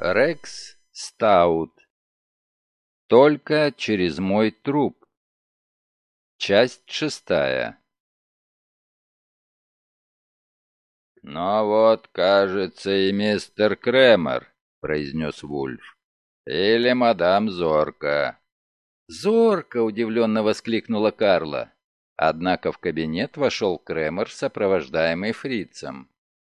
Рекс Стаут. Только через мой труп. Часть шестая. «Ну вот, кажется, и мистер Кремер», — произнес Вульф. «Или мадам Зорка». «Зорка!» — удивленно воскликнула Карла. Однако в кабинет вошел Кремер, сопровождаемый фрицем.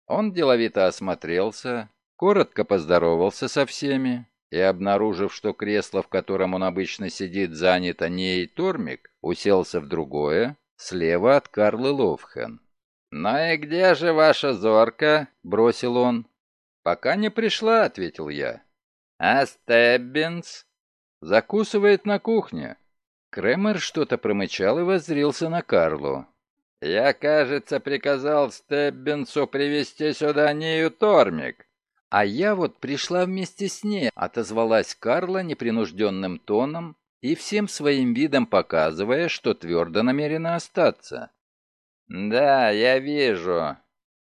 Он деловито осмотрелся, коротко поздоровался со всеми и, обнаружив, что кресло, в котором он обычно сидит, занято не Тормик, уселся в другое, слева от Карлы Ловхен. «Ну и где же ваша зорка?» — бросил он. «Пока не пришла», — ответил я. «А Стеббинс?» «Закусывает на кухне». Кремер что-то промычал и воззрился на Карлу. «Я, кажется, приказал Стеббинсу привести сюда Нию Тормик». «А я вот пришла вместе с ней», — отозвалась Карла непринужденным тоном и всем своим видом показывая, что твердо намерена остаться. «Да, я вижу.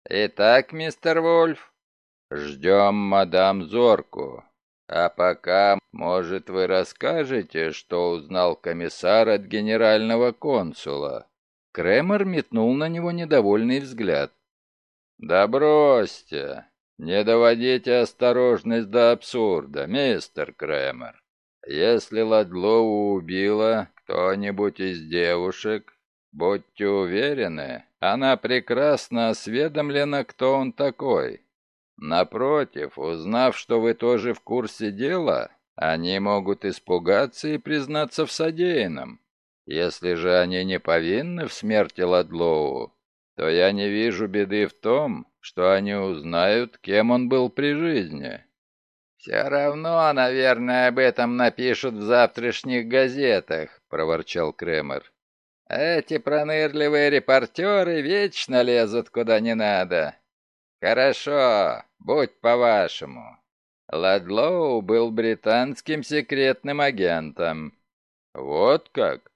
Итак, мистер Вольф, ждем мадам Зорку. А пока, может, вы расскажете, что узнал комиссар от генерального консула?» Кремер метнул на него недовольный взгляд. «Да бросьте! Не доводите осторожность до абсурда, мистер Кремер. Если Ладлоу убила кто-нибудь из девушек, Будьте уверены, она прекрасно осведомлена, кто он такой. Напротив, узнав, что вы тоже в курсе дела, они могут испугаться и признаться в содеянном. Если же они не повинны в смерти Ладлоу, то я не вижу беды в том, что они узнают, кем он был при жизни. «Все равно, наверное, об этом напишут в завтрашних газетах», — проворчал Кремер. Эти пронырливые репортеры вечно лезут куда не надо. Хорошо, будь по-вашему. Ладлоу был британским секретным агентом. Вот как?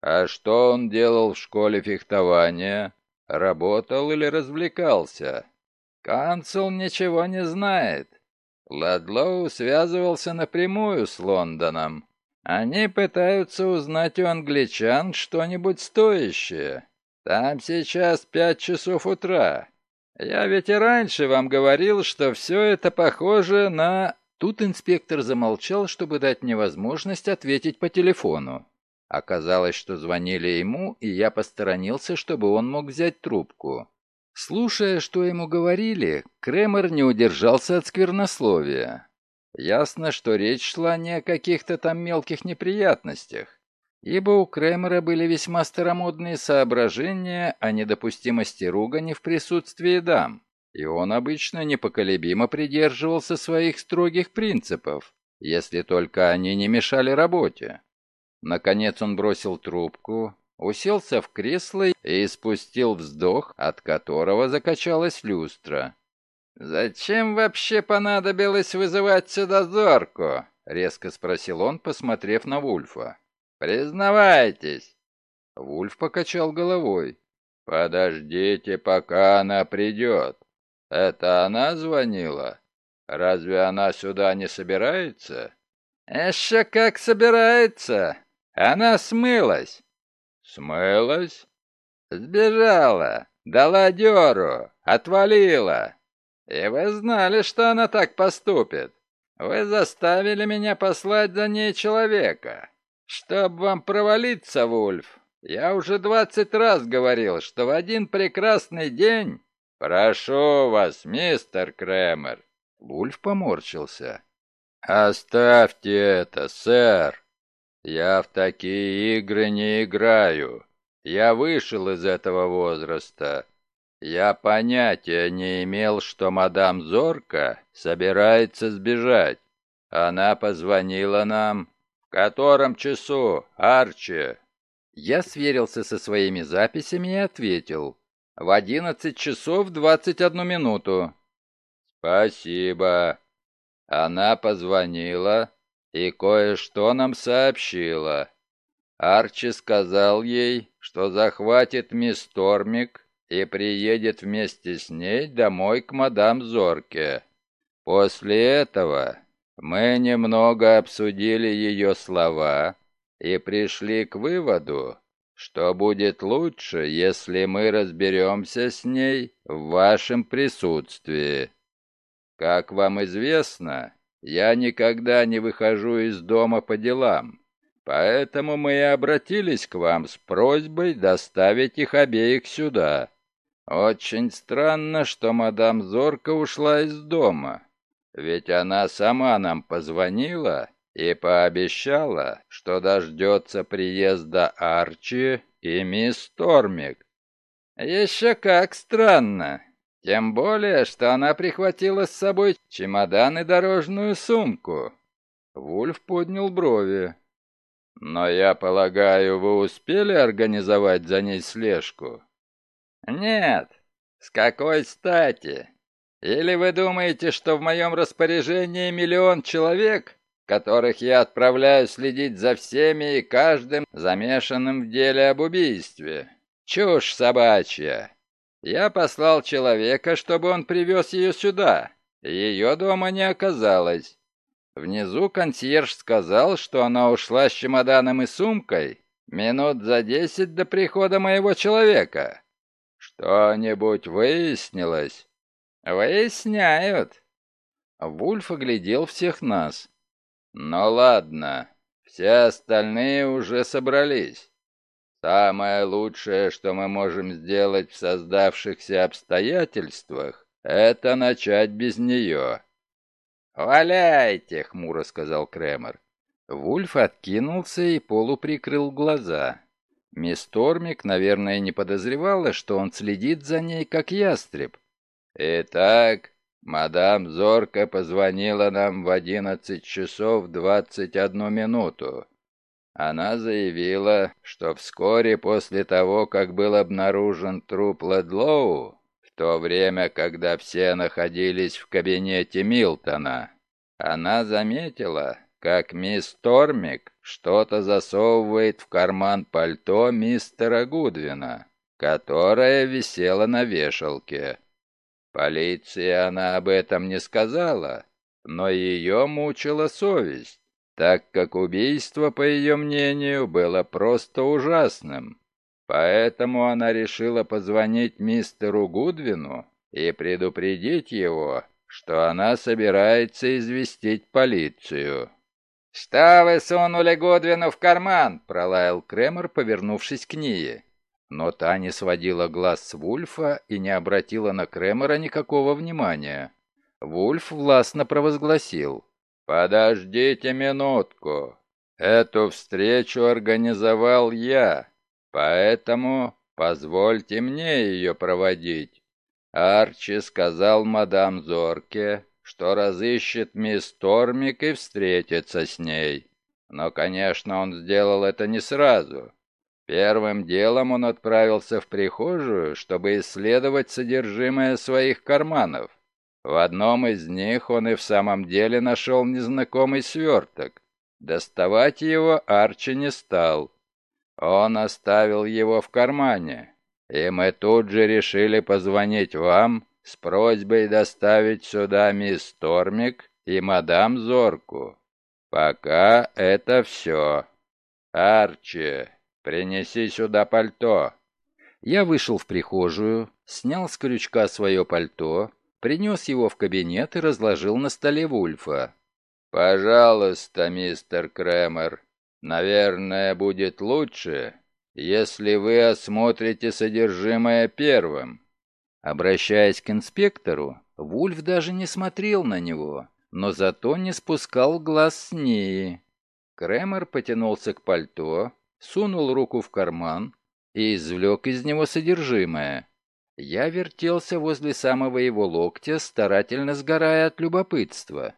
А что он делал в школе фехтования? Работал или развлекался? Консул ничего не знает. Ладлоу связывался напрямую с Лондоном. Они пытаются узнать у англичан что-нибудь стоящее. Там сейчас пять часов утра. Я ведь и раньше вам говорил, что все это похоже на...» Тут инспектор замолчал, чтобы дать мне возможность ответить по телефону. Оказалось, что звонили ему, и я посторонился, чтобы он мог взять трубку. Слушая, что ему говорили, Кремер не удержался от сквернословия. Ясно, что речь шла не о каких-то там мелких неприятностях, ибо у Кремера были весьма старомодные соображения о недопустимости ругани в присутствии дам, и он обычно непоколебимо придерживался своих строгих принципов, если только они не мешали работе. Наконец он бросил трубку, уселся в кресло и испустил вздох, от которого закачалась люстра. «Зачем вообще понадобилось вызывать сюда зорку?» — резко спросил он, посмотрев на Вульфа. «Признавайтесь!» Вульф покачал головой. «Подождите, пока она придет. Это она звонила? Разве она сюда не собирается?» «Еще как собирается! Она смылась!» «Смылась?» «Сбежала, дала дёру, отвалила!» И вы знали, что она так поступит. Вы заставили меня послать за ней человека. Чтоб вам провалиться, Вульф, я уже двадцать раз говорил, что в один прекрасный день... Прошу вас, мистер Кремер. Вульф поморщился. Оставьте это, сэр. Я в такие игры не играю. Я вышел из этого возраста. Я понятия не имел, что мадам Зорка собирается сбежать. Она позвонила нам. В котором часу, Арчи? Я сверился со своими записями и ответил. В одиннадцать часов двадцать одну минуту. Спасибо. Она позвонила и кое-что нам сообщила. Арчи сказал ей, что захватит мисс Тормик и приедет вместе с ней домой к мадам Зорке. После этого мы немного обсудили ее слова и пришли к выводу, что будет лучше, если мы разберемся с ней в вашем присутствии. Как вам известно, я никогда не выхожу из дома по делам, поэтому мы и обратились к вам с просьбой доставить их обеих сюда. Очень странно, что мадам Зорка ушла из дома, ведь она сама нам позвонила и пообещала, что дождется приезда Арчи и мисс Тормик. Еще как странно. Тем более, что она прихватила с собой чемодан и дорожную сумку. Вульф поднял брови. «Но я полагаю, вы успели организовать за ней слежку?» «Нет. С какой стати? Или вы думаете, что в моем распоряжении миллион человек, которых я отправляю следить за всеми и каждым замешанным в деле об убийстве? Чушь собачья. Я послал человека, чтобы он привез ее сюда. Ее дома не оказалось. Внизу консьерж сказал, что она ушла с чемоданом и сумкой минут за десять до прихода моего человека. Что-нибудь выяснилось? Выясняют. Вульф оглядел всех нас. Ну ладно, все остальные уже собрались. Самое лучшее, что мы можем сделать в создавшихся обстоятельствах, это начать без нее. «Валяйте!» — хмуро сказал Кремер. Вульф откинулся и полуприкрыл глаза. Мисс Тормик, наверное, не подозревала, что он следит за ней, как ястреб. «Итак, мадам Зорка позвонила нам в одиннадцать часов двадцать одну минуту. Она заявила, что вскоре после того, как был обнаружен труп Ледлоу, в то время, когда все находились в кабинете Милтона, она заметила, как мисс Тормик что-то засовывает в карман пальто мистера Гудвина, которое висело на вешалке. Полиции она об этом не сказала, но ее мучила совесть так как убийство, по ее мнению, было просто ужасным. Поэтому она решила позвонить мистеру Гудвину и предупредить его, что она собирается известить полицию. «Что вы сунули Гудвину в карман?» — пролаял Кремер, повернувшись к Нии. Но та не сводила глаз с Вульфа и не обратила на Кремера никакого внимания. Вульф властно провозгласил. «Подождите минутку. Эту встречу организовал я, поэтому позвольте мне ее проводить». Арчи сказал мадам Зорке, что разыщет мисс Тормик и встретится с ней. Но, конечно, он сделал это не сразу. Первым делом он отправился в прихожую, чтобы исследовать содержимое своих карманов. В одном из них он и в самом деле нашел незнакомый сверток. Доставать его Арчи не стал. Он оставил его в кармане, и мы тут же решили позвонить вам с просьбой доставить сюда мисс Тормик и мадам Зорку. Пока это все. Арчи, принеси сюда пальто. Я вышел в прихожую, снял с крючка свое пальто, принес его в кабинет и разложил на столе Вульфа. «Пожалуйста, мистер Кремер, наверное, будет лучше, если вы осмотрите содержимое первым». Обращаясь к инспектору, Вульф даже не смотрел на него, но зато не спускал глаз с ней. Кремер потянулся к пальто, сунул руку в карман и извлек из него содержимое. Я вертелся возле самого его локтя, старательно сгорая от любопытства.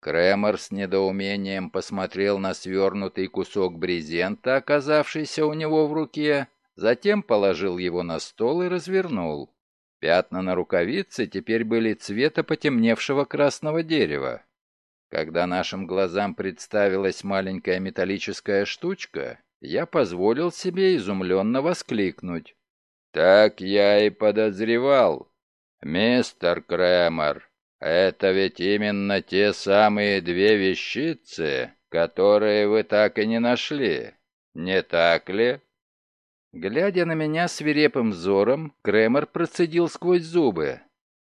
Кремер с недоумением посмотрел на свернутый кусок брезента, оказавшийся у него в руке, затем положил его на стол и развернул. Пятна на рукавице теперь были цвета потемневшего красного дерева. Когда нашим глазам представилась маленькая металлическая штучка, я позволил себе изумленно воскликнуть. «Так я и подозревал. Мистер Кремер, Это ведь именно те самые две вещицы, которые вы так и не нашли. Не так ли?» Глядя на меня свирепым взором, Кремер процедил сквозь зубы.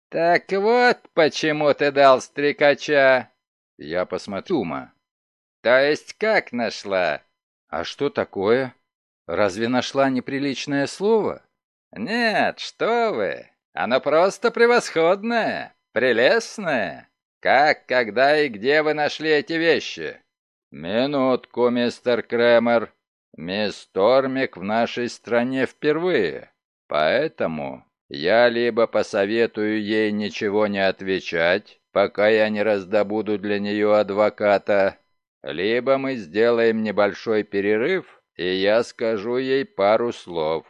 «Так вот, почему ты дал стрекача!» Я посмотрю, ма. «То есть как нашла?» «А что такое? Разве нашла неприличное слово?» «Нет, что вы! Оно просто превосходное, прелестное! Как, когда и где вы нашли эти вещи?» «Минутку, мистер Кремер. Мисс Тормик в нашей стране впервые, поэтому я либо посоветую ей ничего не отвечать, пока я не раздобуду для нее адвоката, либо мы сделаем небольшой перерыв, и я скажу ей пару слов.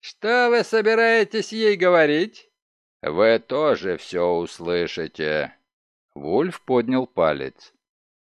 Что вы собираетесь ей говорить? Вы тоже все услышите. Вульф поднял палец.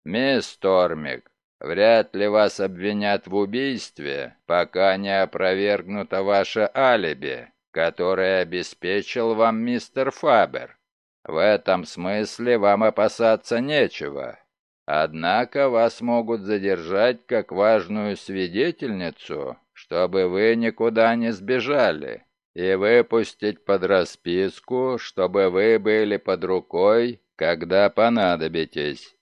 Мисс Тормик, вряд ли вас обвинят в убийстве, пока не опровергнуто ваше алиби который обеспечил вам мистер Фабер. В этом смысле вам опасаться нечего. Однако вас могут задержать как важную свидетельницу, чтобы вы никуда не сбежали, и выпустить под расписку, чтобы вы были под рукой, когда понадобитесь.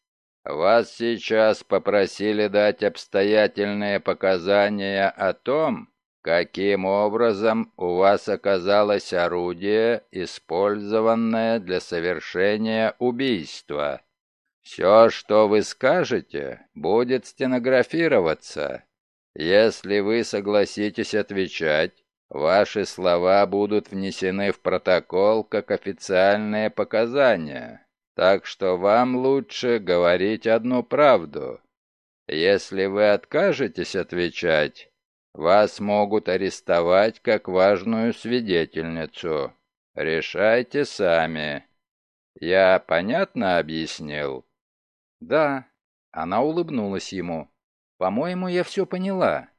Вас сейчас попросили дать обстоятельные показания о том, Каким образом у вас оказалось орудие, использованное для совершения убийства? Все, что вы скажете, будет стенографироваться. Если вы согласитесь отвечать, ваши слова будут внесены в протокол как официальные показания. Так что вам лучше говорить одну правду. Если вы откажетесь отвечать, вас могут арестовать как важную свидетельницу. Решайте сами. Я понятно объяснил? Да. Она улыбнулась ему. По-моему, я все поняла.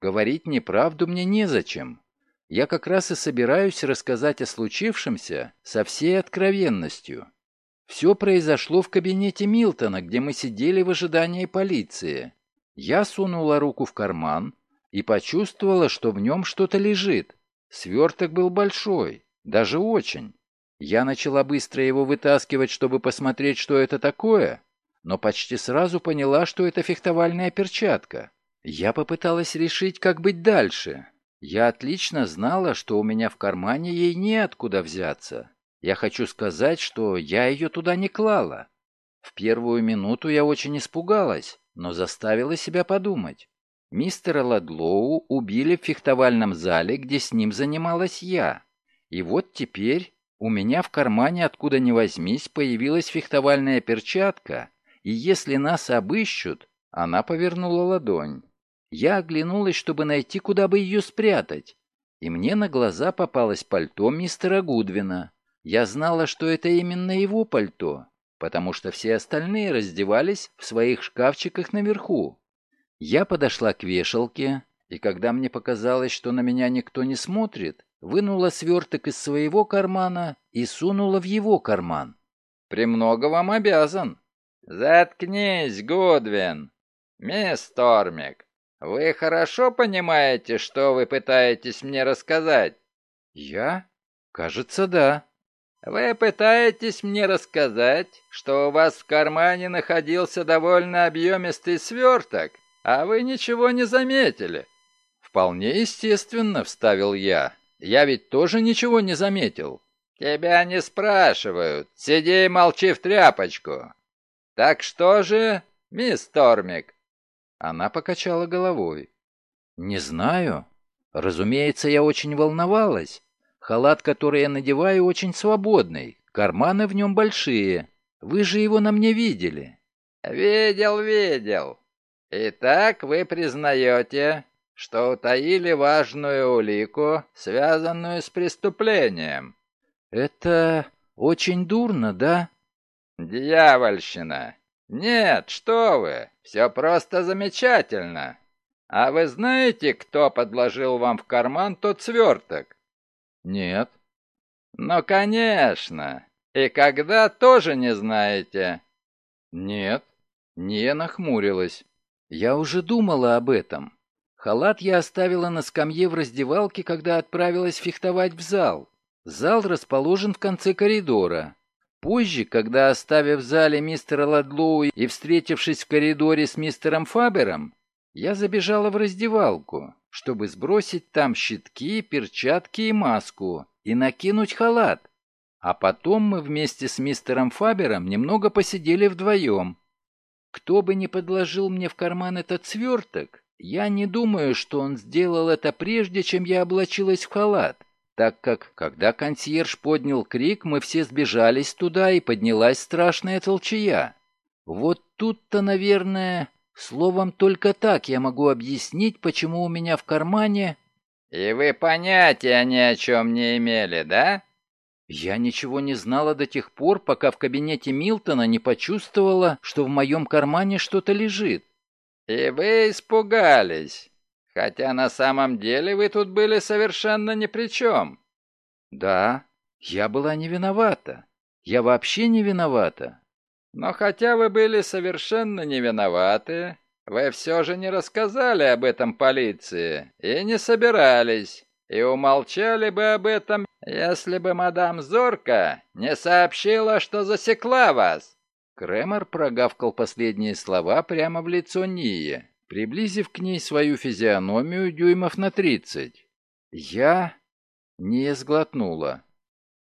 Говорить неправду мне незачем. Я как раз и собираюсь рассказать о случившемся со всей откровенностью. Все произошло в кабинете Милтона, где мы сидели в ожидании полиции. Я сунула руку в карман, и почувствовала, что в нем что-то лежит. Сверток был большой, даже очень. Я начала быстро его вытаскивать, чтобы посмотреть, что это такое, но почти сразу поняла, что это фехтовальная перчатка. Я попыталась решить, как быть дальше. Я отлично знала, что у меня в кармане ей неоткуда взяться. Я хочу сказать, что я ее туда не клала. В первую минуту я очень испугалась, но заставила себя подумать. Мистера Ладлоу убили в фехтовальном зале, где с ним занималась я. И вот теперь у меня в кармане, откуда ни возьмись, появилась фехтовальная перчатка, и если нас обыщут, она повернула ладонь. Я оглянулась, чтобы найти, куда бы ее спрятать, и мне на глаза попалось пальто мистера Гудвина. Я знала, что это именно его пальто, потому что все остальные раздевались в своих шкафчиках наверху. Я подошла к вешалке, и когда мне показалось, что на меня никто не смотрит, вынула сверток из своего кармана и сунула в его карман. «Премного вам обязан». «Заткнись, Гудвин! Мисс Тормик, вы хорошо понимаете, что вы пытаетесь мне рассказать?» «Я? Кажется, да». «Вы пытаетесь мне рассказать, что у вас в кармане находился довольно объемистый сверток, а вы ничего не заметили?» «Вполне естественно», — вставил я. «Я ведь тоже ничего не заметил». «Тебя не спрашивают. Сиди и молчи в тряпочку». «Так что же, мисс Тормик?» Она покачала головой. «Не знаю. Разумеется, я очень волновалась. Халат, который я надеваю, очень свободный. Карманы в нем большие. Вы же его на мне видели». «Видел, видел. Итак, вы признаете, что утаили важную улику, связанную с преступлением. Это очень дурно, да? Дьявольщина. Нет, что вы, все просто замечательно. А вы знаете, кто подложил вам в карман тот сверток? Нет. Ну, конечно. И когда тоже не знаете?» «Нет». Не нахмурилась. «Я уже думала об этом. Халат я оставила на скамье в раздевалке, когда отправилась фехтовать в зал. Зал расположен в конце коридора. Позже, когда, оставив в зале мистера Ладлоу и встретившись в коридоре с мистером Фабером, я забежала в раздевалку, чтобы сбросить там щитки, перчатки и маску и накинуть халат. А потом мы вместе с мистером Фабером немного посидели вдвоем. Кто бы ни подложил мне в карман этот сверток, я не думаю, что он сделал это прежде, чем я облачилась в халат так как, когда консьерж поднял крик, мы все сбежались туда, и поднялась страшная толчая. Вот тут-то, наверное, словом, только так я могу объяснить, почему у меня в кармане... «И вы понятия ни о чем не имели, да?» Я ничего не знала до тех пор, пока в кабинете Милтона не почувствовала, что в моем кармане что-то лежит. «И вы испугались. Хотя на самом деле вы тут были совершенно ни при чем. Да, я была не виновата. Я вообще не виновата. Но хотя вы были совершенно не виноваты, вы все же не рассказали об этом полиции и не собирались, и умолчали бы об этом, если бы мадам Зорка не сообщила, что засекла вас. Кремер прогавкал последние слова прямо в лицо Нии приблизив к ней свою физиономию дюймов на тридцать. Я не сглотнула.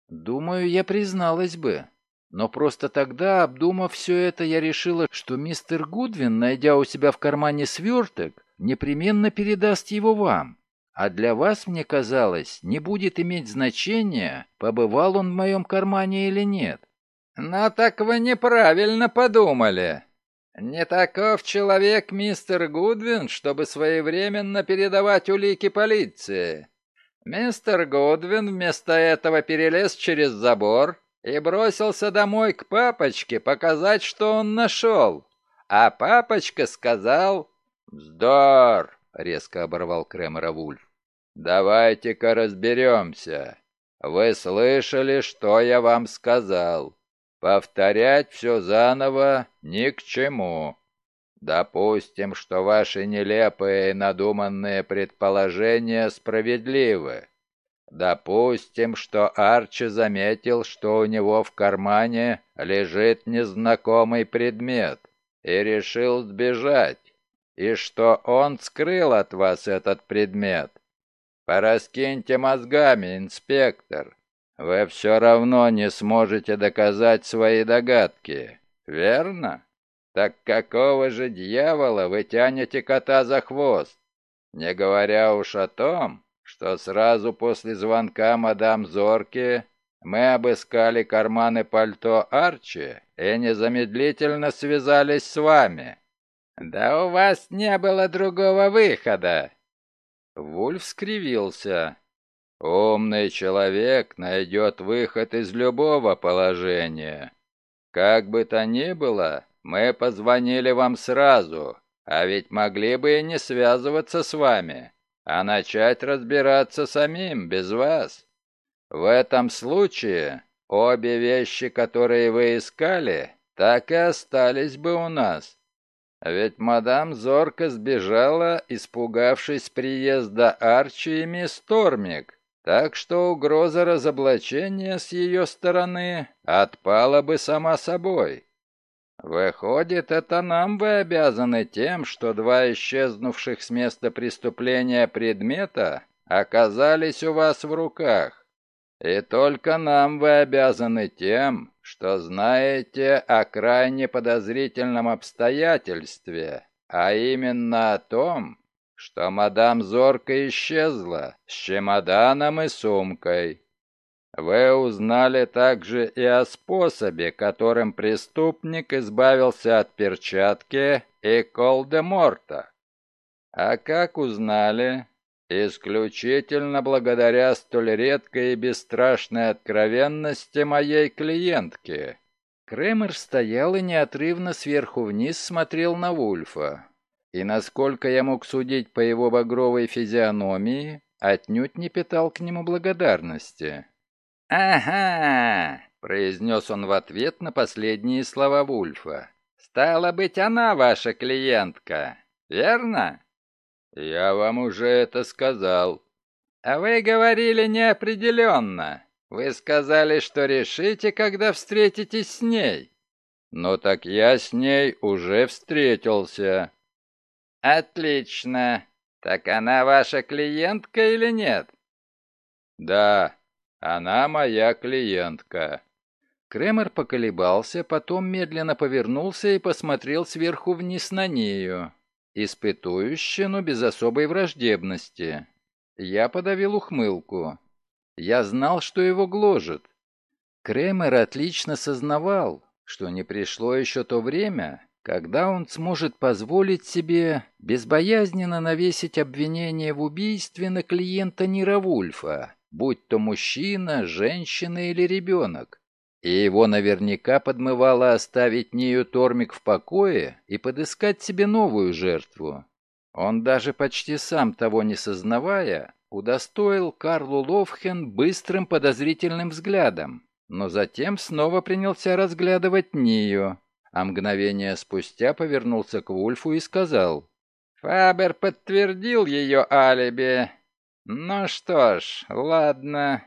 Думаю, я призналась бы. Но просто тогда, обдумав все это, я решила, что мистер Гудвин, найдя у себя в кармане сверток, непременно передаст его вам. А для вас, мне казалось, не будет иметь значения, побывал он в моем кармане или нет. «Но так вы неправильно подумали», «Не таков человек мистер Гудвин, чтобы своевременно передавать улики полиции. Мистер Гудвин вместо этого перелез через забор и бросился домой к папочке показать, что он нашел. А папочка сказал «Вздор!» — резко оборвал Кремера Вульф. «Давайте-ка разберемся. Вы слышали, что я вам сказал?» Повторять все заново ни к чему. Допустим, что ваши нелепые надуманные предположения справедливы. Допустим, что Арчи заметил, что у него в кармане лежит незнакомый предмет и решил сбежать, и что он скрыл от вас этот предмет. Пораскиньте мозгами, инспектор. Вы все равно не сможете доказать свои догадки, верно? Так какого же дьявола вы тянете кота за хвост? Не говоря уж о том, что сразу после звонка мадам Зорки мы обыскали карманы пальто Арчи и незамедлительно связались с вами. Да у вас не было другого выхода. Вульф скривился. Умный человек найдет выход из любого положения. Как бы то ни было, мы позвонили вам сразу, а ведь могли бы и не связываться с вами, а начать разбираться самим, без вас. В этом случае обе вещи, которые вы искали, так и остались бы у нас. Ведь мадам Зорка сбежала, испугавшись приезда Арчи и мисс Тормик, так что угроза разоблачения с ее стороны отпала бы сама собой. Выходит, это нам вы обязаны тем, что два исчезнувших с места преступления предмета оказались у вас в руках. И только нам вы обязаны тем, что знаете о крайне подозрительном обстоятельстве, а именно о том, что мадам Зорка исчезла с чемоданом и сумкой. Вы узнали также и о способе, которым преступник избавился от перчатки и Колдеморта. А как узнали? Исключительно благодаря столь редкой и бесстрашной откровенности моей клиентки. Кремер стоял и неотрывно сверху вниз смотрел на Вульфа и, насколько я мог судить по его багровой физиономии, отнюдь не питал к нему благодарности. «Ага, произнес он в ответ на последние слова Вульфа. «Стало быть, она ваша клиентка, верно?» «Я вам уже это сказал». «А вы говорили неопределенно. Вы сказали, что решите, когда встретитесь с ней». «Ну так я с ней уже встретился». «Отлично. Так она ваша клиентка или нет?» «Да, она моя клиентка». Кремер поколебался, потом медленно повернулся и посмотрел сверху вниз на нею. Испытующе, но без особой враждебности. Я подавил ухмылку. Я знал, что его гложет. Кремер отлично сознавал, что не пришло еще то время, когда он сможет позволить себе безбоязненно навесить обвинение в убийстве на клиента Нира Вульфа, будь то мужчина, женщина или ребенок. И его наверняка подмывало оставить Нию Тормик в покое и подыскать себе новую жертву. Он даже почти сам того не сознавая, удостоил Карлу Ловхен быстрым подозрительным взглядом, но затем снова принялся разглядывать Нию, а мгновение спустя повернулся к Вульфу и сказал, «Фабер подтвердил ее алиби. Ну что ж, ладно.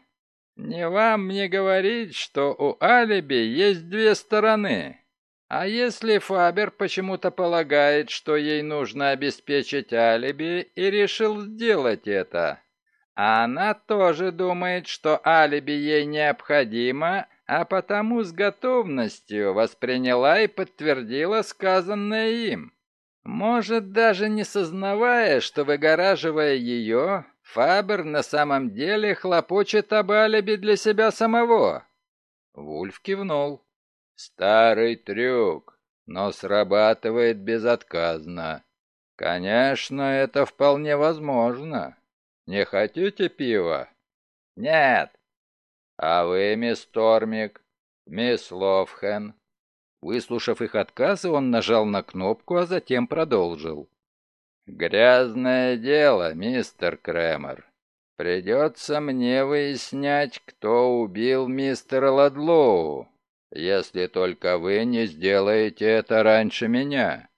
Не вам мне говорить, что у алиби есть две стороны. А если Фабер почему-то полагает, что ей нужно обеспечить алиби и решил сделать это, а она тоже думает, что алиби ей необходимо, а потому с готовностью восприняла и подтвердила сказанное им. Может, даже не сознавая, что выгораживая ее, Фабер на самом деле хлопочет об алиби для себя самого. Вульф кивнул. Старый трюк, но срабатывает безотказно. Конечно, это вполне возможно. Не хотите пива? Нет. А вы, мисс Тормик, мисс Ловхен? Выслушав их отказы, он нажал на кнопку, а затем продолжил. «Грязное дело, мистер Кремер. Придется мне выяснять, кто убил мистера Ладлоу, если только вы не сделаете это раньше меня.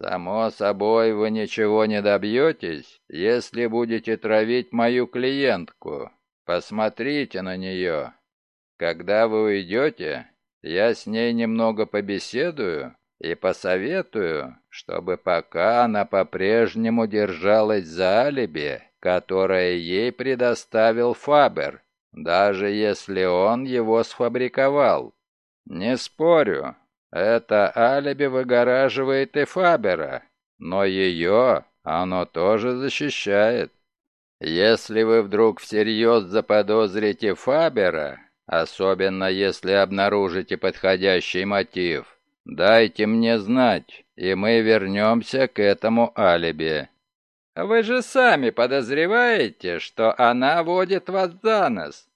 Само собой, вы ничего не добьетесь, если будете травить мою клиентку. Посмотрите на нее. Когда вы уйдете, я с ней немного побеседую и посоветую, чтобы пока она по-прежнему держалась за алиби, которое ей предоставил Фабер, даже если он его сфабриковал. Не спорю, это алиби выгораживает и Фабера, но ее оно тоже защищает. Если вы вдруг всерьез заподозрите Фабера, особенно если обнаружите подходящий мотив, дайте мне знать, и мы вернемся к этому алиби. Вы же сами подозреваете, что она водит вас за нос.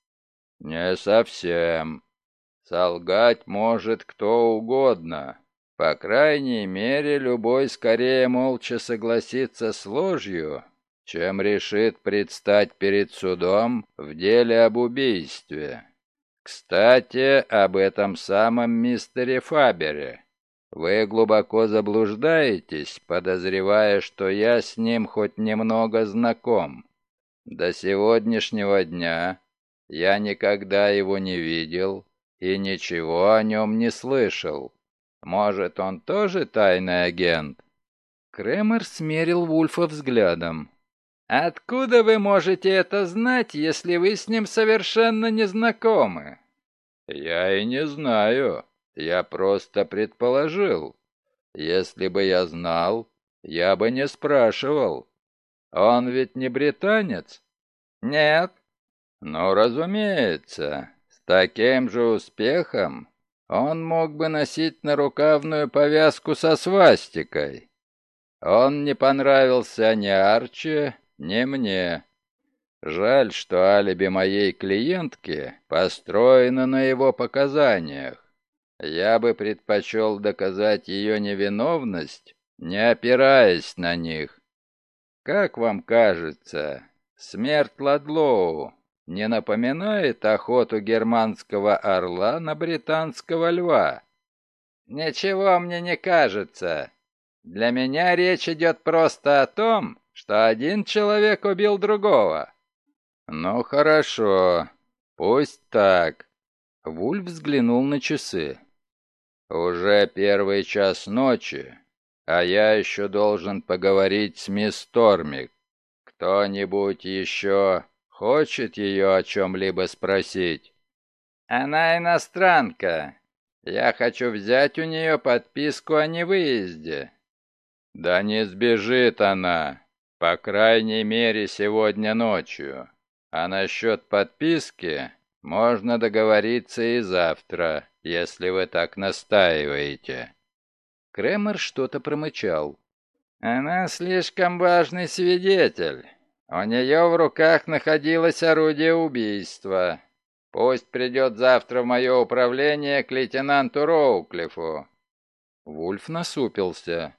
Не совсем. Солгать может кто угодно. По крайней мере, любой скорее молча согласится с ложью, чем решит предстать перед судом в деле об убийстве. Кстати, об этом самом мистере Фабере. Вы глубоко заблуждаетесь, подозревая, что я с ним хоть немного знаком. До сегодняшнего дня я никогда его не видел и ничего о нем не слышал. Может, он тоже тайный агент?» Кремер смерил Вульфа взглядом. «Откуда вы можете это знать, если вы с ним совершенно не знакомы?» «Я и не знаю. Я просто предположил. Если бы я знал, я бы не спрашивал. Он ведь не британец?» «Нет». «Ну, разумеется. Таким же успехом он мог бы носить нарукавную повязку со свастикой. Он не понравился ни Арчи, ни мне. Жаль, что алиби моей клиентки построено на его показаниях. Я бы предпочел доказать ее невиновность, не опираясь на них. Как вам кажется, смерть Ладлоу не напоминает охоту германского орла на британского льва? Ничего мне не кажется. Для меня речь идет просто о том, что один человек убил другого. Ну хорошо, пусть так. Вульф взглянул на часы. Уже первый час ночи, а я еще должен поговорить с мисс Тормик. Кто-нибудь еще хочет ее о чем-либо спросить? Она иностранка. Я хочу взять у нее подписку о невыезде. Да не сбежит она, по крайней мере, сегодня ночью. А насчет подписки можно договориться и завтра, если вы так настаиваете. Кремер что-то промычал. Она слишком важный свидетель. У нее в руках находилось орудие убийства. Пусть придет завтра в мое управление к лейтенанту Роуклифу. Вульф насупился.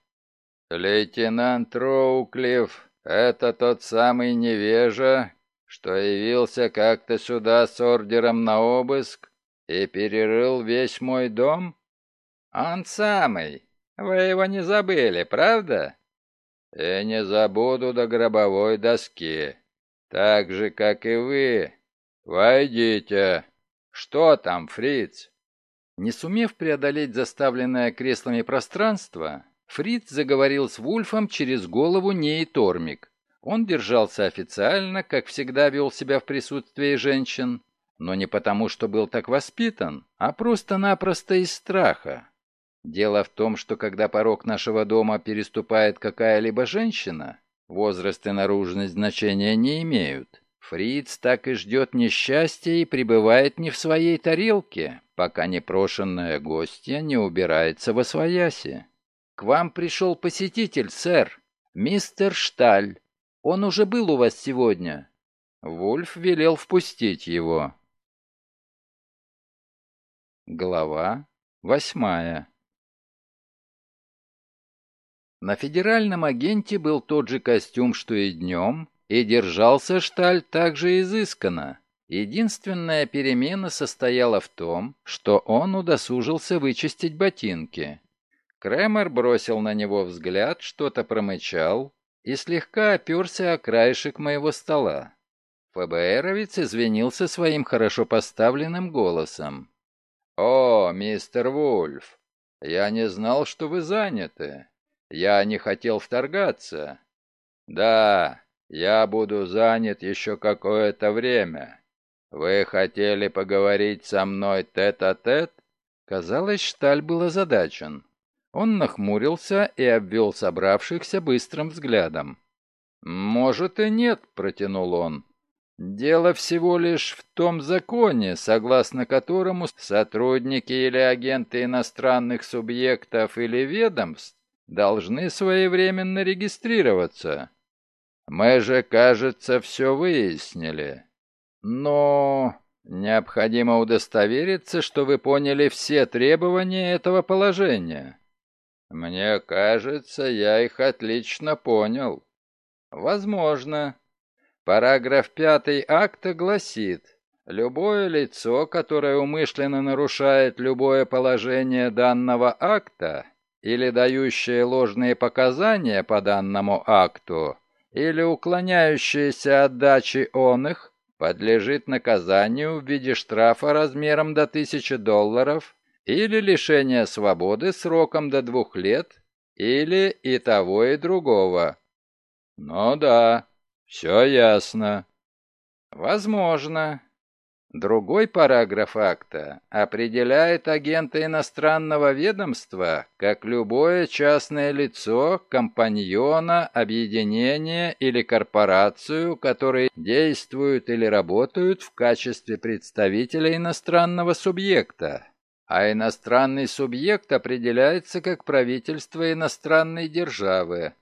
Лейтенант Роуклиф — это тот самый невежа, что явился как-то сюда с ордером на обыск и перерыл весь мой дом? Он самый. Вы его не забыли, правда? И не забуду до гробовой доски. Так же, как и вы. Войдите. Что там, фриц? Не сумев преодолеть заставленное креслами пространство, Фриц заговорил с Вульфом через голову Ней Тормик. Он держался официально, как всегда вел себя в присутствии женщин, но не потому, что был так воспитан, а просто-напросто из страха. Дело в том, что когда порог нашего дома переступает какая-либо женщина, возраст и наружность значения не имеют. Фриц так и ждет несчастья и пребывает не в своей тарелке, пока непрошенная гостья не убирается во свояси. «К вам пришел посетитель, сэр. Мистер Шталь. Он уже был у вас сегодня». Вульф велел впустить его. Глава восьмая На федеральном агенте был тот же костюм, что и днем, и держался Шталь также изысканно. Единственная перемена состояла в том, что он удосужился вычистить ботинки. Кремер бросил на него взгляд, что-то промычал и слегка оперся о краешек моего стола. ФБРовец извинился своим хорошо поставленным голосом. «О, мистер Вульф, я не знал, что вы заняты. Я не хотел вторгаться. Да, я буду занят еще какое-то время. Вы хотели поговорить со мной тет-а-тет?» -тет? Казалось, Шталь был озадачен. Он нахмурился и обвел собравшихся быстрым взглядом. «Может и нет», — протянул он. «Дело всего лишь в том законе, согласно которому сотрудники или агенты иностранных субъектов или ведомств должны своевременно регистрироваться. Мы же, кажется, все выяснили. Но необходимо удостовериться, что вы поняли все требования этого положения». Мне кажется, я их отлично понял. Возможно. Параграф 5 акта гласит, любое лицо, которое умышленно нарушает любое положение данного акта или дающее ложные показания по данному акту, или уклоняющееся от дачи он их, подлежит наказанию в виде штрафа размером до 1000 долларов или лишение свободы сроком до двух лет, или и того, и другого. Ну да, все ясно. Возможно. Другой параграф акта определяет агента иностранного ведомства как любое частное лицо, компаньона, объединение или корпорацию, которые действуют или работают в качестве представителя иностранного субъекта а иностранный субъект определяется как правительство иностранной державы,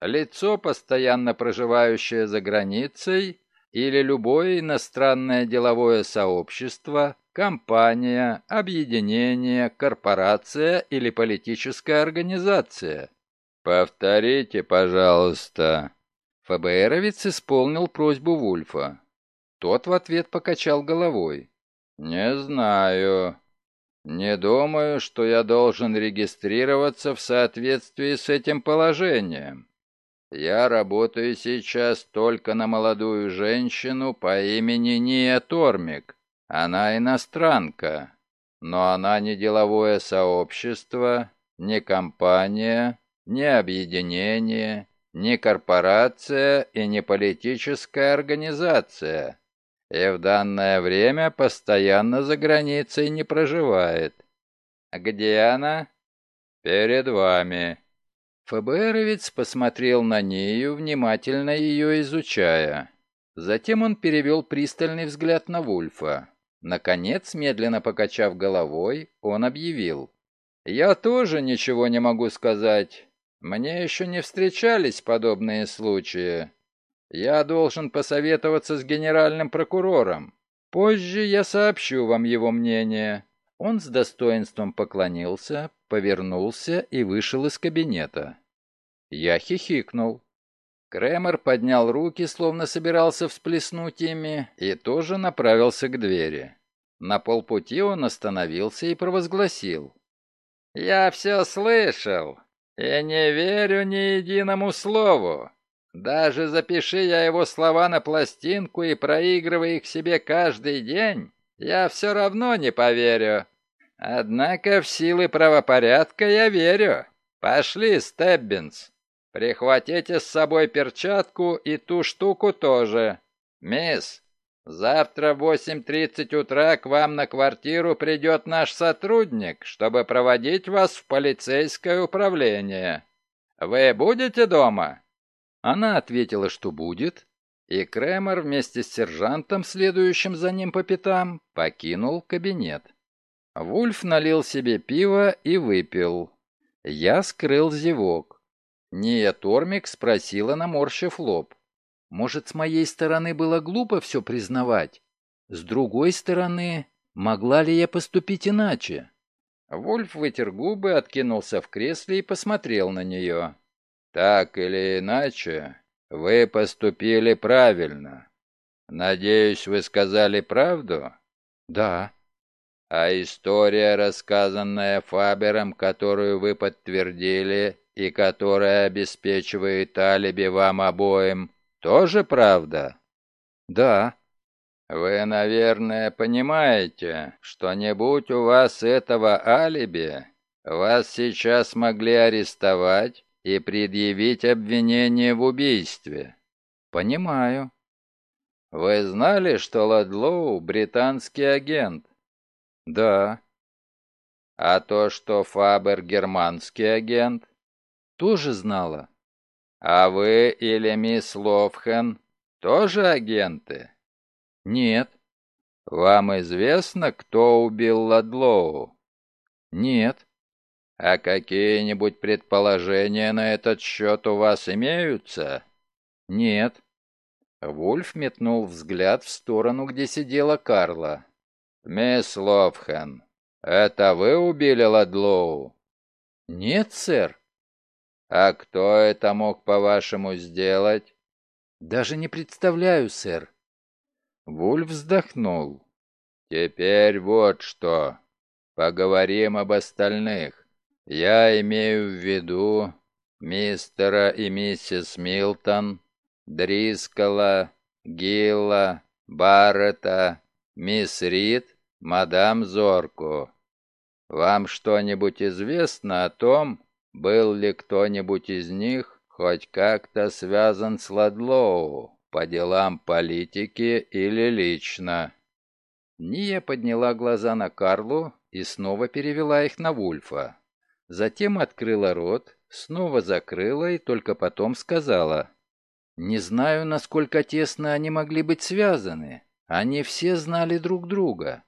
лицо, постоянно проживающее за границей, или любое иностранное деловое сообщество, компания, объединение, корпорация или политическая организация. Повторите, пожалуйста. ФБРовец исполнил просьбу Вульфа. Тот в ответ покачал головой. «Не знаю. Не думаю, что я должен регистрироваться в соответствии с этим положением. Я работаю сейчас только на молодую женщину по имени Ния Тормик. Она иностранка, но она не деловое сообщество, не компания, не объединение, не корпорация и не политическая организация и в данное время постоянно за границей не проживает. Где она? Перед вами. ФБРовец посмотрел на нее, внимательно ее изучая. Затем он перевел пристальный взгляд на Вульфа. Наконец, медленно покачав головой, он объявил. «Я тоже ничего не могу сказать. Мне еще не встречались подобные случаи. Я должен посоветоваться с генеральным прокурором. Позже я сообщу вам его мнение». Он с достоинством поклонился, повернулся и вышел из кабинета. Я хихикнул. Кремер поднял руки, словно собирался всплеснуть ими, и тоже направился к двери. На полпути он остановился и провозгласил. «Я все слышал, и не верю ни единому слову. Даже запиши я его слова на пластинку и проигрывай их себе каждый день, я все равно не поверю. Однако в силы правопорядка я верю. Пошли, Стеббинс. Прихватите с собой перчатку и ту штуку тоже. Мисс, завтра в 8.30 утра к вам на квартиру придет наш сотрудник, чтобы проводить вас в полицейское управление. Вы будете дома?» Она ответила, что будет, и Кремер вместе с сержантом, следующим за ним по пятам, покинул кабинет. Вульф налил себе пиво и выпил. Я скрыл зевок. Ния Тормик спросила, наморщив лоб. Может, с моей стороны было глупо все признавать? С другой стороны, могла ли я поступить иначе? Вульф вытер губы, откинулся в кресле и посмотрел на нее. Так или иначе, вы поступили правильно. Надеюсь, вы сказали правду? Да. А история, рассказанная Фабером, которую вы подтвердили и которая обеспечивает алиби вам обоим, тоже правда? Да. Вы, наверное, понимаете, что не будь у вас этого алиби, вас сейчас могли арестовать и предъявить обвинение в убийстве. Понимаю. Вы знали, что Ладлоу британский агент? Да. А то, что Фабер германский агент? Тоже знала. А вы или мисс Ловхен тоже агенты? Нет. Вам известно, кто убил Ладлоу? Нет. «А какие-нибудь предположения на этот счет у вас имеются?» «Нет». Вульф метнул взгляд в сторону, где сидела Карла. «Мисс Ловхен, это вы убили Ладлоу?» «Нет, сэр». «А кто это мог, по-вашему, сделать?» «Даже не представляю, сэр». Вульф вздохнул. «Теперь вот что. Поговорим об остальных. Я имею в виду мистера и миссис Милтон, Дрискала, Гилла, Баррета, мисс Рид, мадам Зорку. Вам что-нибудь известно о том, был ли кто-нибудь из них хоть как-то связан с Ладлоу по делам политики или лично?» Ния подняла глаза на Карлу и снова перевела их на Вульфа. Затем открыла рот, снова закрыла и только потом сказала. «Не знаю, насколько тесно они могли быть связаны. Они все знали друг друга.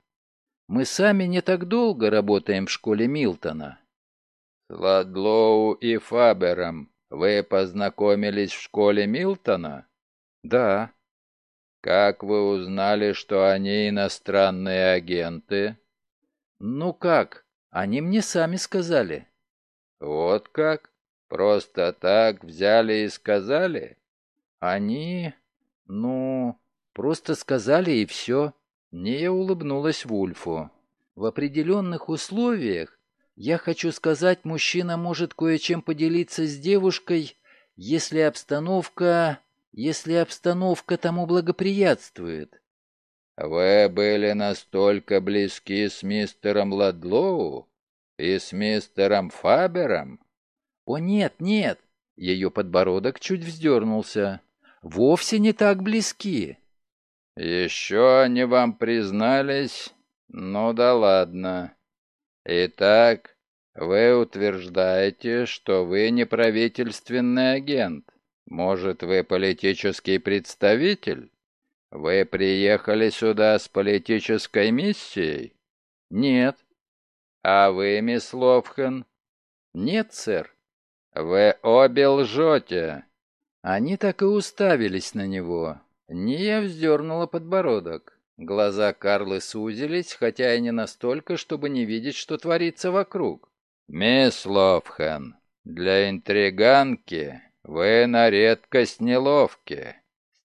Мы сами не так долго работаем в школе Милтона». «С Ладлоу и Фабером вы познакомились в школе Милтона?» «Да». «Как вы узнали, что они иностранные агенты?» «Ну как? Они мне сами сказали». «Вот как? Просто так взяли и сказали?» «Они... ну...» Просто сказали и все. Ния улыбнулась Вульфу. В определенных условиях, я хочу сказать, мужчина может кое-чем поделиться с девушкой, если обстановка... если обстановка тому благоприятствует. «Вы были настолько близки с мистером Ладлоу и с мистером Фабером?» «О, нет, нет!» Ее подбородок чуть вздернулся. «Вовсе не так близки!» «Еще они вам признались? Ну да ладно. Итак, вы утверждаете, что вы не правительственный агент. Может, вы политический представитель? Вы приехали сюда с политической миссией? Нет. А вы, мисс Ловхан? Нет, сэр. Вы обе лжете. Они так и уставились на него. Ния вздернула подбородок. Глаза Карлы сузились, хотя и не настолько, чтобы не видеть, что творится вокруг. «Мисс Ловхан, для интриганки вы на редкость неловки.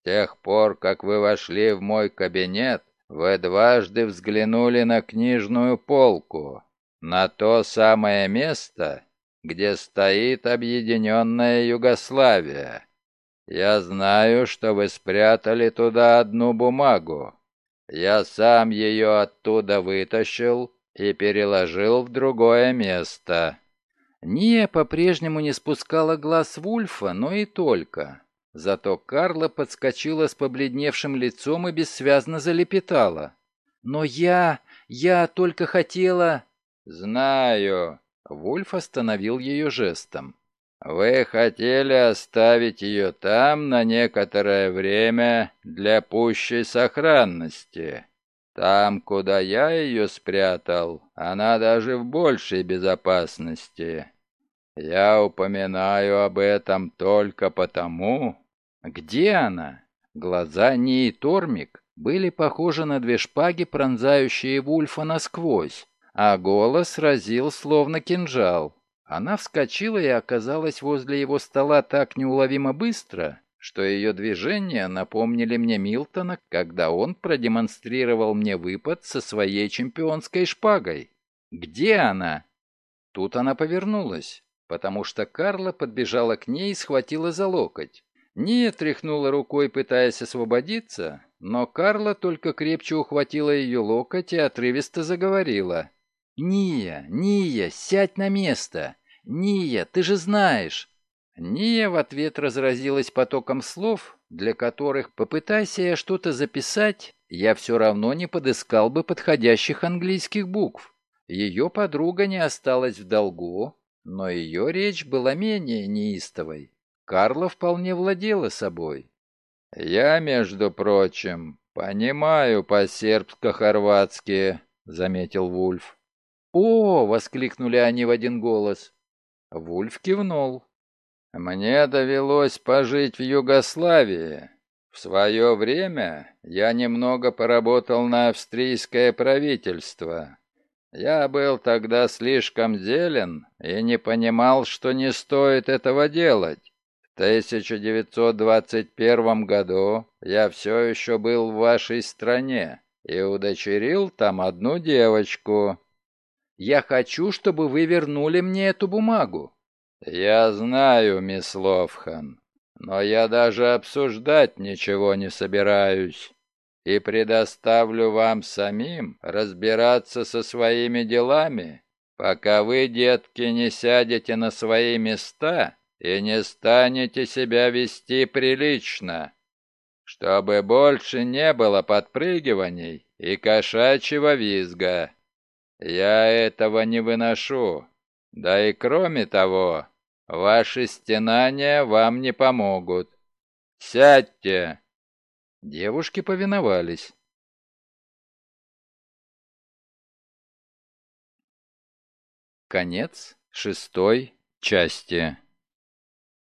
Тех пор, как вы вошли в мой кабинет, вы дважды взглянули на книжную полку, на то самое место, где стоит объединенная Югославия. Я знаю, что вы спрятали туда одну бумагу. Я сам ее оттуда вытащил и переложил в другое место». Ния по-прежнему не спускала глаз Вульфа, но и только. Зато Карла подскочила с побледневшим лицом и бессвязно залепетала. «Но я... я только хотела...» «Знаю». Вульф остановил ее жестом. Вы хотели оставить ее там на некоторое время для пущей сохранности. Там, куда я ее спрятал, она даже в большей безопасности. Я упоминаю об этом только потому... Где она? Глаза Нии Тормик были похожи на две шпаги, пронзающие Вульфа насквозь, а голос разил словно кинжал. Она вскочила и оказалась возле его стола так неуловимо быстро, что ее движения напомнили мне Милтона, когда он продемонстрировал мне выпад со своей чемпионской шпагой. «Где она?» Тут она повернулась, потому что Карла подбежала к ней и схватила за локоть. Ния тряхнула рукой, пытаясь освободиться, но Карла только крепче ухватила ее локоть и отрывисто заговорила. «Ния, Ния, сядь на место! Ния, ты же знаешь!» Ния в ответ разразилась потоком слов, для которых, попытайся я что-то записать, я все равно не подыскал бы подходящих английских букв. Ее подруга не осталась в долгу, но ее речь была менее неистовой. Карла вполне владела собой. «Я, между прочим, понимаю по-сербско-хорватски», — заметил Вульф. «О!» — воскликнули они в один голос. Вульф кивнул. «Мне довелось пожить в Югославии. В свое время я немного поработал на австрийское правительство. Я был тогда слишком зелен и не понимал, что не стоит этого делать. В 1921 году я все еще был в вашей стране и удочерил там одну девочку. Я хочу, чтобы вы вернули мне эту бумагу». «Я знаю, мисс Ловхан, но я даже обсуждать ничего не собираюсь и предоставлю вам самим разбираться со своими делами, пока вы, детки, не сядете на свои места и не станете себя вести прилично, чтобы больше не было подпрыгиваний и кошачьего визга. Я этого не выношу. Да и кроме того, ваши стенания вам не помогут. Сядьте!» Девушки повиновались. Конец шестой части.